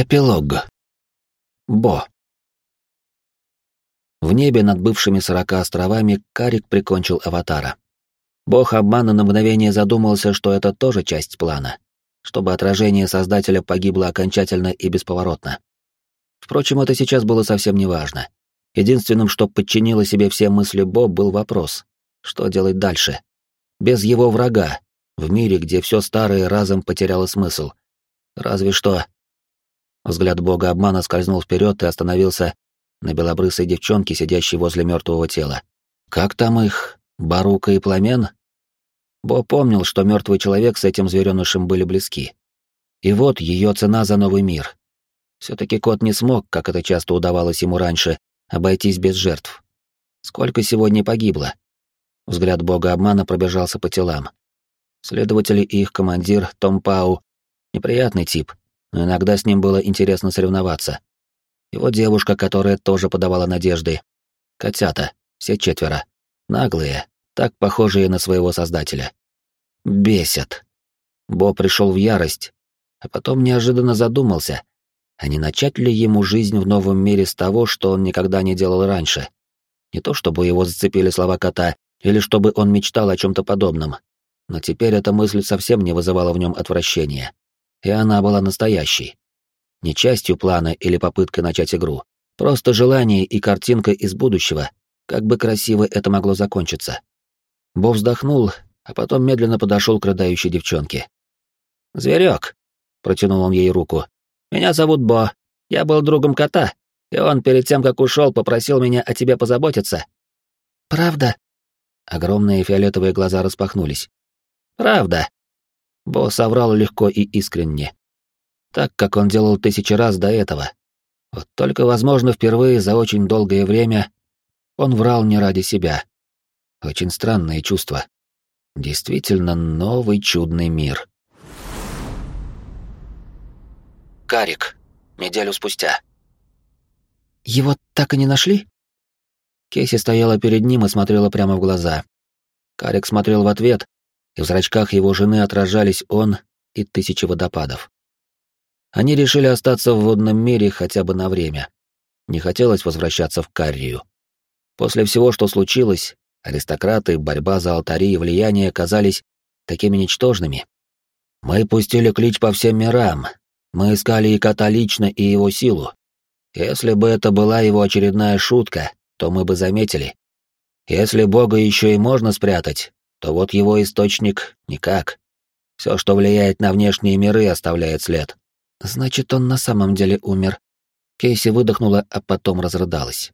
Эпилог. Бо. В небе над бывшими сорока островами Карик прикончил аватара. Бог обмана на мгновение задумался, что это тоже часть плана, чтобы отражение Создателя погибло окончательно и бесповоротно. Впрочем, это сейчас было совсем неважно. Единственным, что подчинило себе все мысли Бо, был вопрос, что делать дальше. Без его врага, в мире, где все старое разом потеряло смысл. Разве что Взгляд бога обмана скользнул вперед и остановился на белобрысой девчонке, сидящей возле мертвого тела. Как там их? Барука и Пламен? Бо помнил, что мертвый человек с этим зверенышем были близки. И вот ее цена за новый мир. Все-таки кот не смог, как это часто удавалось ему раньше, обойтись без жертв. Сколько сегодня погибло? Взгляд бога обмана пробежался по телам. Следователи и их командир, Том Пау, неприятный тип, но иногда с ним было интересно соревноваться. Его девушка, которая тоже подавала надежды. Котята, все четверо. Наглые, так похожие на своего создателя. Бесят. Бо пришел в ярость, а потом неожиданно задумался, а не начать ли ему жизнь в новом мире с того, что он никогда не делал раньше. Не то чтобы его зацепили слова кота, или чтобы он мечтал о чем-то подобном, но теперь эта мысль совсем не вызывала в нем отвращения и она была настоящей. Не частью плана или попыткой начать игру, просто желание и картинка из будущего, как бы красиво это могло закончиться. Бо вздохнул, а потом медленно подошел к рыдающей девчонке. «Зверек!» — протянул он ей руку. «Меня зовут Бо. Я был другом кота, и он перед тем, как ушел, попросил меня о тебе позаботиться». «Правда?» Огромные фиолетовые глаза распахнулись. «Правда», Бо соврал легко и искренне. Так, как он делал тысячи раз до этого. Вот только, возможно, впервые за очень долгое время он врал не ради себя. Очень странное чувство. Действительно новый чудный мир. Карик. Неделю спустя. Его так и не нашли? Кейси стояла перед ним и смотрела прямо в глаза. Карик смотрел в ответ, и в зрачках его жены отражались он и тысячи водопадов. Они решили остаться в водном мире хотя бы на время. Не хотелось возвращаться в Каррию. После всего, что случилось, аристократы, борьба за алтари и влияние казались такими ничтожными. Мы пустили клич по всем мирам. Мы искали и кота лично, и его силу. Если бы это была его очередная шутка, то мы бы заметили. Если Бога еще и можно спрятать, то вот его источник никак. Все, что влияет на внешние миры, оставляет след. Значит, он на самом деле умер. Кейси выдохнула, а потом разрыдалась.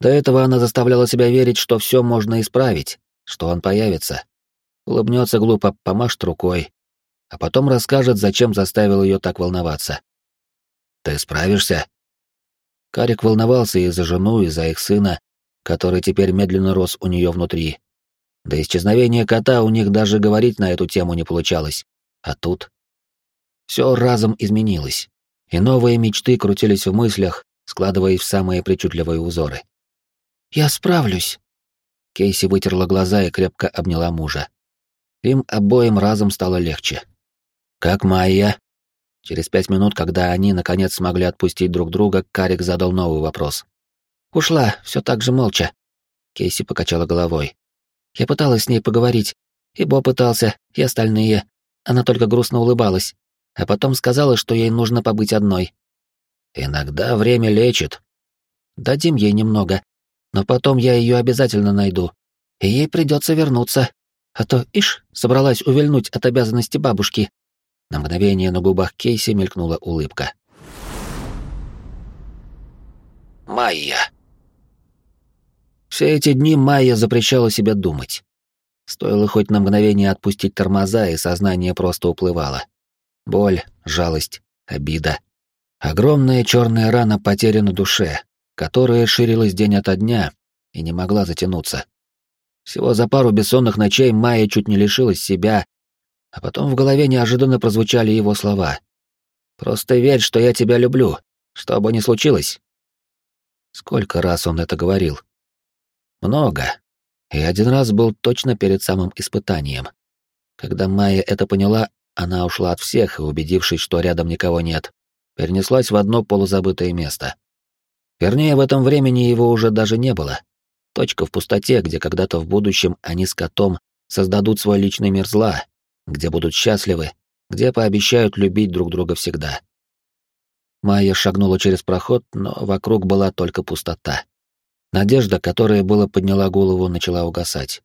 До этого она заставляла себя верить, что все можно исправить, что он появится. Улыбнется глупо, помашет рукой, а потом расскажет, зачем заставил ее так волноваться. «Ты справишься?» Карик волновался и за жену, и за их сына, который теперь медленно рос у нее внутри, до исчезновения кота у них даже говорить на эту тему не получалось. А тут... Все разом изменилось, и новые мечты крутились в мыслях, складываясь в самые причудливые узоры. «Я справлюсь!» Кейси вытерла глаза и крепко обняла мужа. Им обоим разом стало легче. «Как Майя?» Через пять минут, когда они, наконец, смогли отпустить друг друга, Карик задал новый вопрос. «Ушла, все так же молча». Кейси покачала головой. Я пыталась с ней поговорить, и Бо пытался, и остальные. Она только грустно улыбалась, а потом сказала, что ей нужно побыть одной. Иногда время лечит. Дадим ей немного, но потом я ее обязательно найду, и ей придется вернуться. А то, ишь, собралась увильнуть от обязанности бабушки. На мгновение на губах Кейси мелькнула улыбка. Майя. Все эти дни Майя запрещала себе думать. Стоило хоть на мгновение отпустить тормоза, и сознание просто уплывало. Боль, жалость, обида. Огромная черная рана потери на душе, которая ширилась день ото дня и не могла затянуться. Всего за пару бессонных ночей Майя чуть не лишилась себя, а потом в голове неожиданно прозвучали его слова. «Просто верь, что я тебя люблю, что бы ни случилось». Сколько раз он это говорил? Много. И один раз был точно перед самым испытанием. Когда Майя это поняла, она ушла от всех убедившись, что рядом никого нет, перенеслась в одно полузабытое место. Вернее, в этом времени его уже даже не было. Точка в пустоте, где когда-то в будущем они с котом создадут свой личный мир зла, где будут счастливы, где пообещают любить друг друга всегда. Майя шагнула через проход, но вокруг была только пустота. Надежда, которая была подняла голову, начала угасать.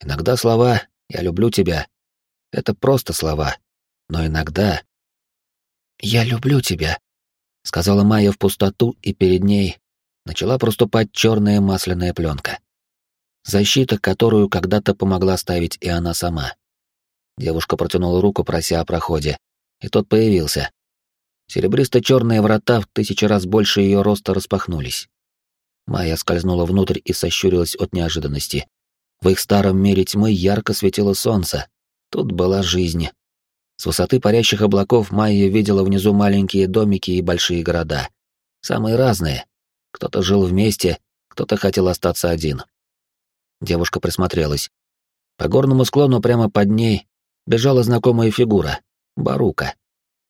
Иногда слова «я люблю тебя» — это просто слова, но иногда... «Я люблю тебя», — сказала Майя в пустоту, и перед ней начала проступать черная масляная пленка. Защита, которую когда-то помогла ставить и она сама. Девушка протянула руку, прося о проходе, и тот появился. Серебристо-черные врата в тысячи раз больше ее роста распахнулись. Майя скользнула внутрь и сощурилась от неожиданности. В их старом мире тьмы ярко светило солнце. Тут была жизнь. С высоты парящих облаков Майя видела внизу маленькие домики и большие города. Самые разные. Кто-то жил вместе, кто-то хотел остаться один. Девушка присмотрелась. По горному склону прямо под ней бежала знакомая фигура — Барука.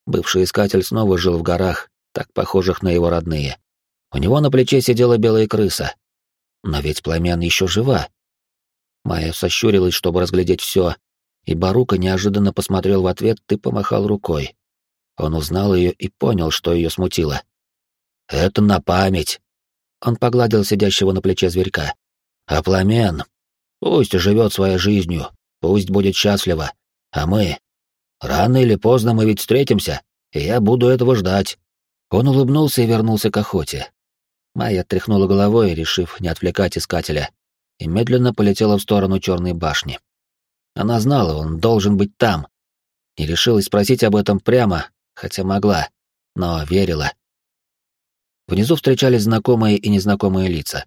Бывший искатель снова жил в горах, так похожих на его родные. У него на плече сидела белая крыса. Но ведь пламен еще жива. Майя сощурилась, чтобы разглядеть все, и Барука неожиданно посмотрел в ответ и помахал рукой. Он узнал ее и понял, что ее смутило. «Это на память!» Он погладил сидящего на плече зверька. «А пламен? Пусть живет своей жизнью, пусть будет счастлива. А мы? Рано или поздно мы ведь встретимся, и я буду этого ждать». Он улыбнулся и вернулся к охоте. Майя тряхнула головой, решив не отвлекать искателя, и медленно полетела в сторону черной башни. Она знала, он должен быть там. Не решилась спросить об этом прямо, хотя могла, но верила. Внизу встречались знакомые и незнакомые лица.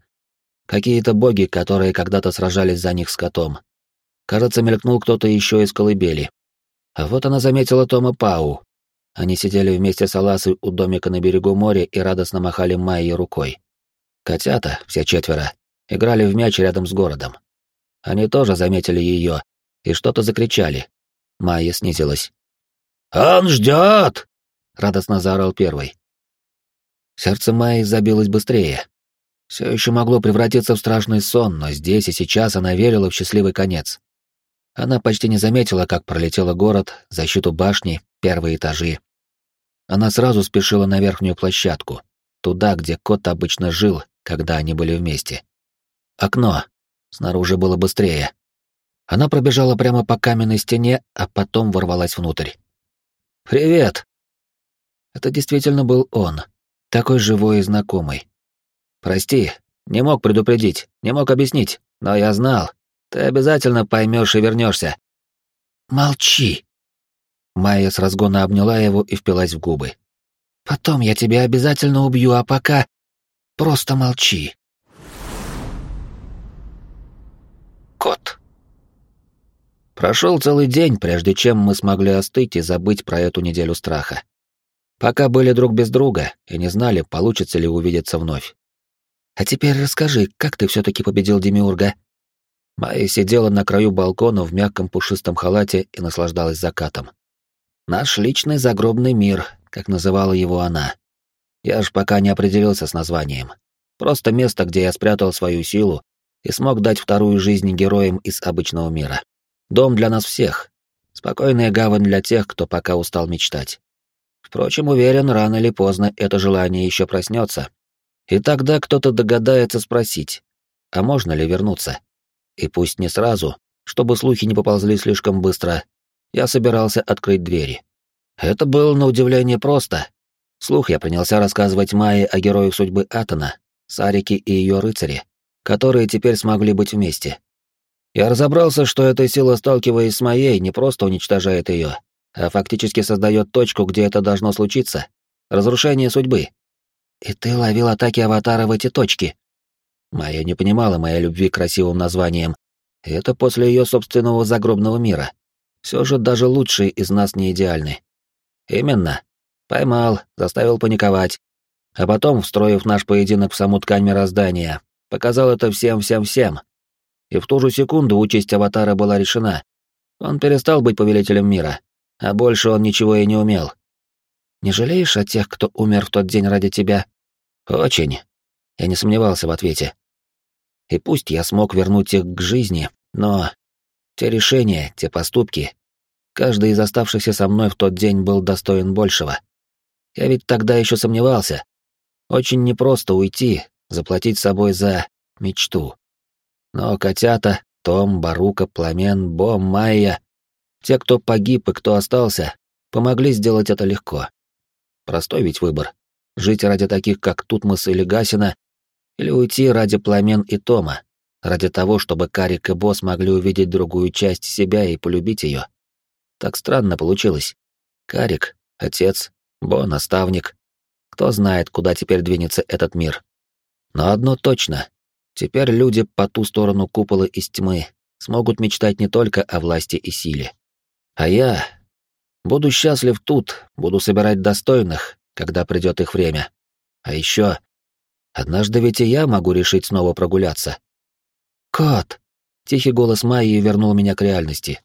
Какие-то боги, которые когда-то сражались за них с котом. Кажется, мелькнул кто-то еще из колыбели. А вот она заметила Тома Пау, они сидели вместе с Аласой у домика на берегу моря и радостно махали Майей рукой. Котята, все четверо, играли в мяч рядом с городом. Они тоже заметили ее и что-то закричали. Майя снизилась. «Он ждет!» — радостно заорал первый. Сердце Майи забилось быстрее. Все еще могло превратиться в страшный сон, но здесь и сейчас она верила в счастливый конец. Она почти не заметила, как пролетела город, защиту башни, первые этажи. Она сразу спешила на верхнюю площадку, туда, где кот обычно жил, когда они были вместе. Окно. Снаружи было быстрее. Она пробежала прямо по каменной стене, а потом ворвалась внутрь. «Привет!» Это действительно был он, такой живой и знакомый. «Прости, не мог предупредить, не мог объяснить, но я знал. Ты обязательно поймешь и вернешься. «Молчи!» Майя с разгона обняла его и впилась в губы. «Потом я тебя обязательно убью, а пока... Просто молчи!» Кот. Прошел целый день, прежде чем мы смогли остыть и забыть про эту неделю страха. Пока были друг без друга и не знали, получится ли увидеться вновь. «А теперь расскажи, как ты все-таки победил Демиурга?» Майя сидела на краю балкона в мягком пушистом халате и наслаждалась закатом. Наш личный загробный мир, как называла его она. Я ж пока не определился с названием. Просто место, где я спрятал свою силу и смог дать вторую жизнь героям из обычного мира. Дом для нас всех. Спокойная гавань для тех, кто пока устал мечтать. Впрочем, уверен, рано или поздно это желание еще проснется. И тогда кто-то догадается спросить, а можно ли вернуться? И пусть не сразу, чтобы слухи не поползли слишком быстро, я собирался открыть двери. Это было на удивление просто. Слух я принялся рассказывать Майе о героях судьбы Атона, Сарике и ее рыцаре, которые теперь смогли быть вместе. Я разобрался, что эта сила, сталкиваясь с моей, не просто уничтожает ее, а фактически создает точку, где это должно случиться. Разрушение судьбы. И ты ловил атаки аватара в эти точки. Майя не понимала моей любви к красивым названиям. И это после ее собственного загробного мира. Все же даже лучшие из нас не идеальны. Именно. Поймал, заставил паниковать. А потом, встроив наш поединок в саму ткань мироздания, показал это всем-всем-всем. И в ту же секунду участь аватара была решена. Он перестал быть повелителем мира, а больше он ничего и не умел. Не жалеешь о тех, кто умер в тот день ради тебя? Очень. Я не сомневался в ответе. И пусть я смог вернуть их к жизни, но те решения, те поступки, каждый из оставшихся со мной в тот день был достоин большего. Я ведь тогда еще сомневался. Очень непросто уйти, заплатить собой за мечту. Но котята, Том, Барука, Пламен, Бо, Майя, те, кто погиб и кто остался, помогли сделать это легко. Простой ведь выбор. Жить ради таких, как Тутмос или Гасина, или уйти ради Пламен и Тома, ради того, чтобы Карик и Босс могли увидеть другую часть себя и полюбить ее. Так странно получилось. Карик — отец, Бо — наставник. Кто знает, куда теперь двинется этот мир. Но одно точно. Теперь люди по ту сторону купола из тьмы смогут мечтать не только о власти и силе. А я буду счастлив тут, буду собирать достойных, когда придет их время. А еще однажды ведь и я могу решить снова прогуляться. Кот! Тихий голос Майи вернул меня к реальности.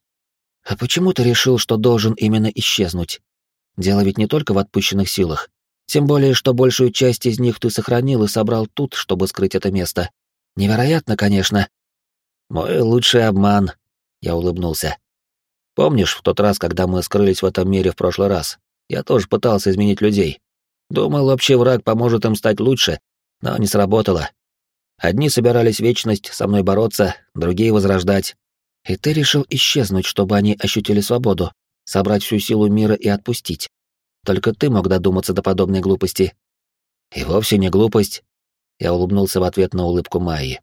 А почему ты решил, что должен именно исчезнуть? Дело ведь не только в отпущенных силах. Тем более, что большую часть из них ты сохранил и собрал тут, чтобы скрыть это место. Невероятно, конечно. Мой лучший обман, я улыбнулся. Помнишь, в тот раз, когда мы скрылись в этом мире в прошлый раз, я тоже пытался изменить людей. Думал, общий враг поможет им стать лучше, но не сработало. Одни собирались вечность со мной бороться, другие возрождать. И ты решил исчезнуть, чтобы они ощутили свободу, собрать всю силу мира и отпустить. Только ты мог додуматься до подобной глупости. И вовсе не глупость. Я улыбнулся в ответ на улыбку Майи.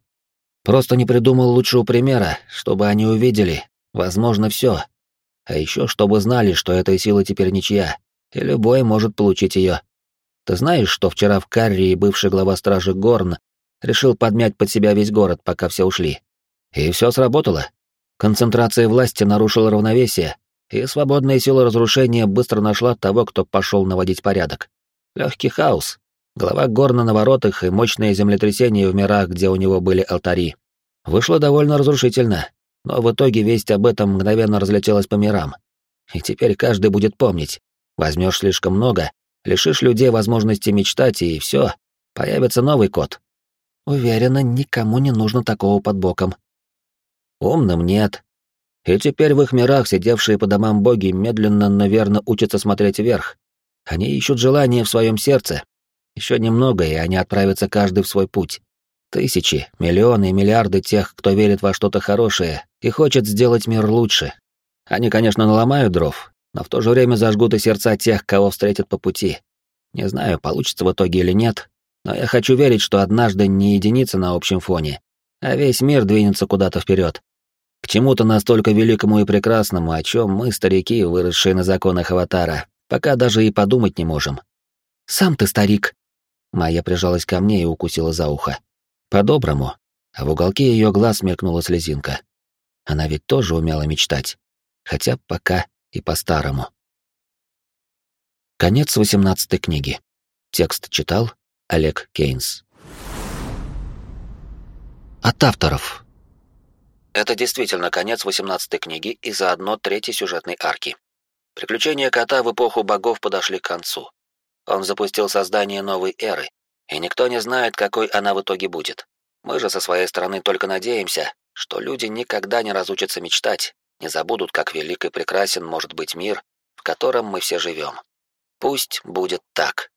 Просто не придумал лучшего примера, чтобы они увидели, возможно, все, а еще чтобы знали, что эта сила теперь ничья, и любой может получить ее. Ты знаешь, что вчера в Каррии бывший глава стражи Горн решил подмять под себя весь город, пока все ушли? И все сработало. Концентрация власти нарушила равновесие, и свободная сила разрушения быстро нашла того, кто пошел наводить порядок. Легкий хаос. Глава Горна на воротах и мощное землетрясение в мирах, где у него были алтари. Вышло довольно разрушительно, но в итоге весть об этом мгновенно разлетелась по мирам. И теперь каждый будет помнить. Возьмешь слишком много, лишишь людей возможности мечтать, и все, появится новый код. Уверена, никому не нужно такого под боком. Умным нет. И теперь в их мирах сидевшие по домам боги медленно, но верно учатся смотреть вверх. Они ищут желание в своем сердце. Еще немного, и они отправятся каждый в свой путь. Тысячи, миллионы и миллиарды тех, кто верит во что-то хорошее и хочет сделать мир лучше. Они, конечно, наломают дров, но в то же время зажгут и сердца тех, кого встретят по пути. Не знаю, получится в итоге или нет, но я хочу верить, что однажды не единица на общем фоне, а весь мир двинется куда-то вперед. К чему-то настолько великому и прекрасному, о чем мы, старики, выросшие на законах Аватара, пока даже и подумать не можем. «Сам ты старик!» Майя прижалась ко мне и укусила за ухо. По-доброму, а в уголке ее глаз мелькнула слезинка. Она ведь тоже умела мечтать, хотя пока и по-старому. Конец восемнадцатой книги. Текст читал Олег Кейнс. От авторов. Это действительно конец восемнадцатой книги и заодно третьей сюжетной арки. Приключения кота в эпоху богов подошли к концу. Он запустил создание новой эры, и никто не знает, какой она в итоге будет. Мы же со своей стороны только надеемся, что люди никогда не разучатся мечтать, не забудут, как велик и прекрасен может быть мир, в котором мы все живем. Пусть будет так.